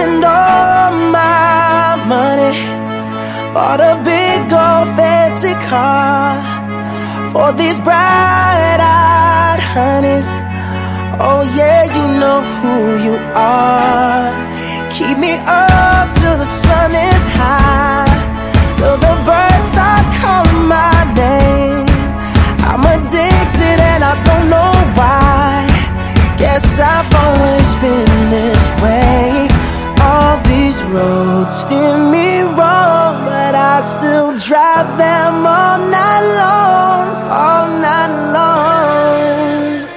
spend all my money. Bought a big old fancy car for these bright eyed honeys. Oh, yeah, you know who you are. Keep me up. I still drive them all night long, all night long.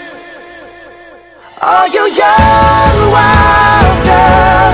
All you young wild girl.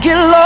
get lost.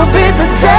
will be the day